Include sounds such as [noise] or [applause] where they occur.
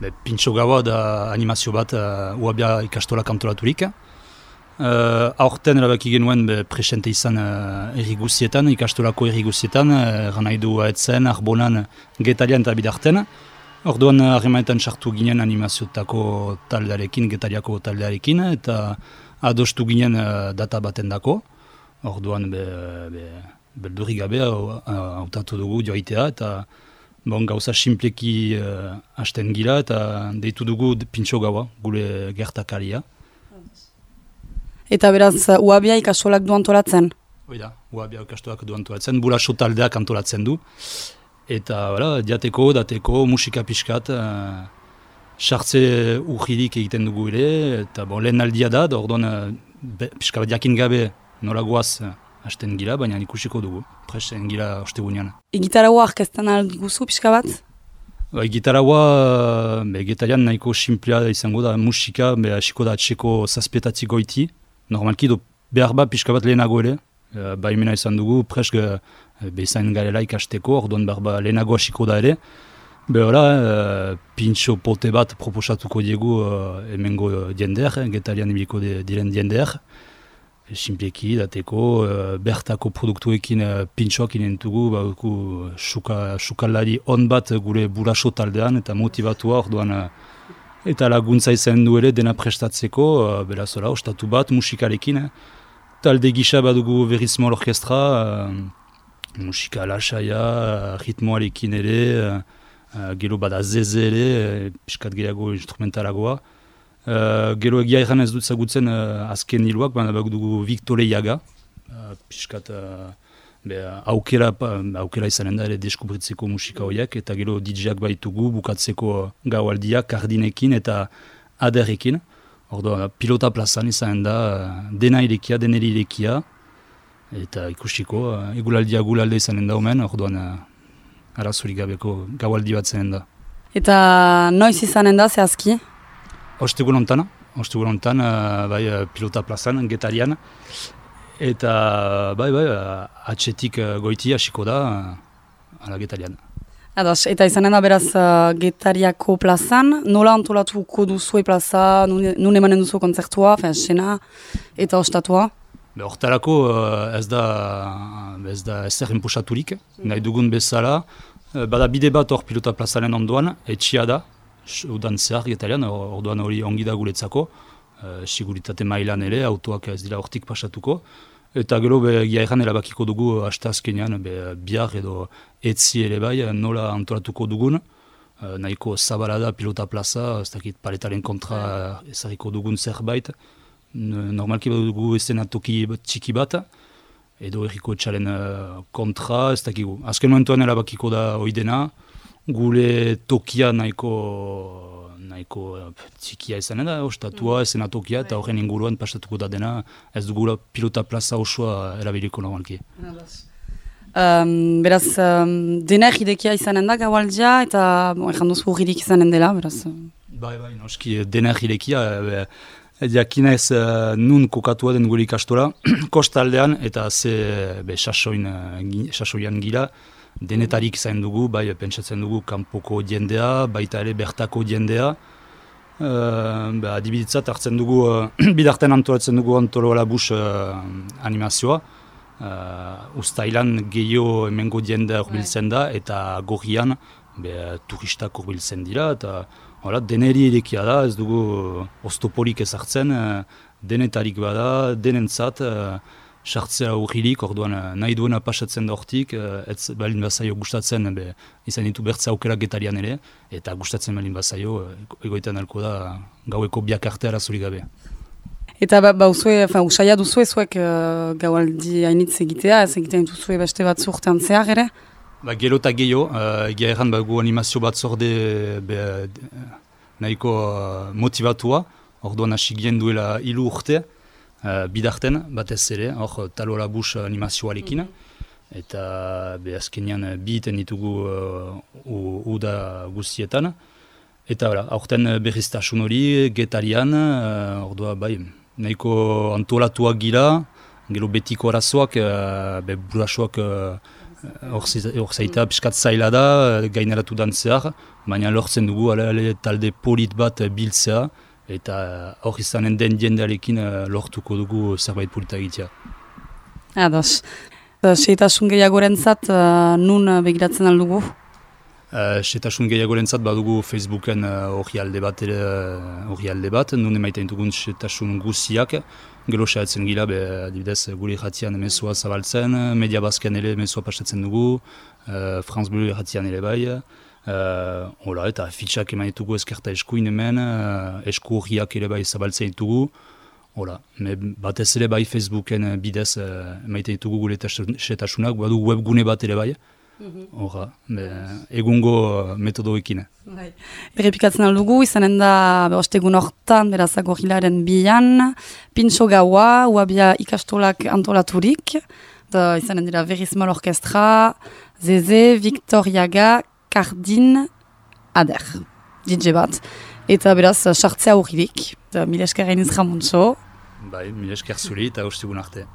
be, pintxo gaua da animazio bat uh, uabia ikastola kantolaturik. Uh, aurten erabaki genuen be, presente izan uh, erriguzietan, ikastolako erriguzietan, uh, nahi du etzen, arbonan, getarian eta bidarten. Orduan harremanetan sartu ginen animaziotako taldearekin, getariako taldearekin, eta adostu ginen uh, data baten dako. Orduan be, be, beldurri gabe hautatu dugu joaitea eta bon, gauza simpleki uh, hasten gira eta deitu dugu pintxo gaua, gure gertakaria. Eta beraz, uabia ikasolak du antolatzen? Oida, uabia ikasolak du antolatzen, bulaso taldeak antolatzen du. Eta, bera, diateko, dateko, musika pixkat, uh, sartze urridik egiten dugu ere, eta bon, lehen aldia da, orduan, uh, pixka bat jakin gabe nola guaz hasten gira, baina ikusiko dugu, presen gira oste gunean. Egitaraua arkezten alduzu pixka bat? Ba, Egitaraua, be, getarian nahiko simplea izango da musika, be, asiko da atxeko zazpietatzi goiti, normalki do behar bat pixka bat lehenago ere, e, ba imena izan dugu, presk e, be izan garela ikasteko, orduan behar bat lehenago asiko da ere, Be hola, e, pintxo pote bat proposatuko diegu e, emengo diendeak, getarian ibiliko diren diendeak, Simpleki, dateko, uh, bertako produktuekin uh, pintxoak inentugu, ba, suka, sukalari on bat gure buraso taldean eta motivatua orduan uh, eta laguntza izan du ere dena prestatzeko, uh, beraz, ora, ostatu bat musikarekin. Talde gisa badugu verismo orkestra, uh, musika lasaia, uh, ritmoarekin ere, uh, uh, gero bada zeze ere, uh, piskat gehiago instrumentalagoa. Uh, gero egia egan ez dut zagutzen uh, azken hiluak, baina bak dugu Victore Iaga, uh, piskat uh, be, aukera, aukera izanen da ere deskubritzeko musika horiek, eta gero DJak baitugu bukatzeko gaualdia kardinekin eta aderrekin. Ordo, pilota plazan izanen da dena irekia, deneri irekia, eta ikusiko, uh, egulaldia gulalde izanen da omen, orduan uh, arazurik gabeko gaualdi bat zenen da. Eta noiz izanen da, zehazki? Ostegun ontan, ostegun ontan, uh, bai, uh, pilota plazan, getarian, eta bai, bai, uh, atxetik goiti hasiko da, uh, ala getarian. Ados, eta izanen da beraz uh, getariako plazan, nola antolatuko duzue plaza, nun emanen duzu konzertua, fen, sena, eta ostatua? Hortarako uh, ez da ez da ezer inpusaturik, mm. nahi dugun bezala, bada bide bat hor pilota plazaren ondoan, etxia da, udan zehar getarian, orduan hori ongi da guretzako, e, siguritate mailan ere, autoak ez dira hortik pasatuko, eta gero be, giairan erabakiko dugu hasta azkenean, be, bihar edo etzi ere bai, nola antolatuko dugun, e, nahiko zabalada pilota plaza, ez dakit paletaren kontra ezariko dugun zerbait, normalki dugu estenatoki txiki bat, edo erriko etxaren kontra, ez dakigu. Azken momentuan erabakiko da oidena, gure tokia nahiko nahiko txikia izan da, ostatua, mm. esena tokia, eta horren inguruan pasatuko da dena, ez dugu pilota plaza osoa erabiliko normalki. Um, beraz, um, dena egidekia izanen da gaualdia, eta bon, ezan duzu hurririk izanen dela, beraz. Bai, bai, noski, dena egidekia, e, jakinez uh, nun kokatua den gure ikastola, [clears throat] kostaldean, eta ze be, sasoian gira, denetarik zain dugu, bai pentsatzen dugu kanpoko jendea, baita ere bertako jendea. Uh, ba, adibiditzat hartzen dugu, [clears throat] uh, bidarten antolatzen dugu antoloa bus uh, animazioa. Uh, Uztailan gehiago emengo jendea urbiltzen da, eta gorrian be, turistak urbiltzen dira. Eta hola, deneri edekia da, ez dugu ostoporik ezartzen, uh, denetarik bada, denentzat, uh, sartzea urrilik, orduan eh, nahi duena pasatzen da hortik, eh, ez balin bazaio gustatzen, be, izan ditu bertza aukera getarian ere, eta gustatzen balin bazaio, eh, egoetan alko da gaueko biak arte arazuri gabe. Eta ba, ba usue, fa, usaia duzu ezuek uh, gaualdi hainitz egitea, ez egiten duzue beste bat zurtean zehar ere? Ba, gero eta gehiago, uh, egia erran ba, gu animazio bat zorde be, nahiko uh, motivatua, orduan hasi duela hilu urte, uh, bidarten, batez ere, hor talola bus animazioarekin, eta be azkenean eh, bi iten ditugu uh, uda guztietan. Eta aurten berriztasun hori, getarian, uh, ordua bai, nahiko antolatuak gira, gero betiko arazoak, uh, be burasoak uh, hor zaita piskat zaila da, gaineratu dantzeak, baina lortzen dugu ale, talde polit bat biltzea, eta hor izanen den jendearekin lortuko dugu zerbait polita egitea. Ados. Seitasun gehiagoren zat, nun begiratzen aldugu? Uh, setasun gehiagoren zat badugu Facebooken hori uh, alde bat, hori alde bat, nun emaiten dugun setasun guziak, gero sehatzen gila, be, adibidez, gure jatian emezua zabaltzen, media bazken ere emezua pasatzen dugu, uh, Franz Bleu jatian ere bai, uh, hola, eta fitxak eman ditugu eskerta eskuin hemen, uh, esku horiak ere bai zabaltzen ditugu, hola, me batez ere bai Facebooken bidez uh, emaiten ditugu gure setasunak, badu webgune bat ere bai, Hora, egungo uh, metodoekin. Bai. Errepikatzen aldugu, izanen da ostegun hortan, berazako hilaren bian, pintxo gaua, uabia ikastolak antolaturik, da izanen dira Verismal Orkestra, Zeze, Victor Yaga, Kardin, Ader, DJ bat. Eta beraz, sartzea horirik, mile esker hain izan Bai, mile esker zuri eta ostegun arte.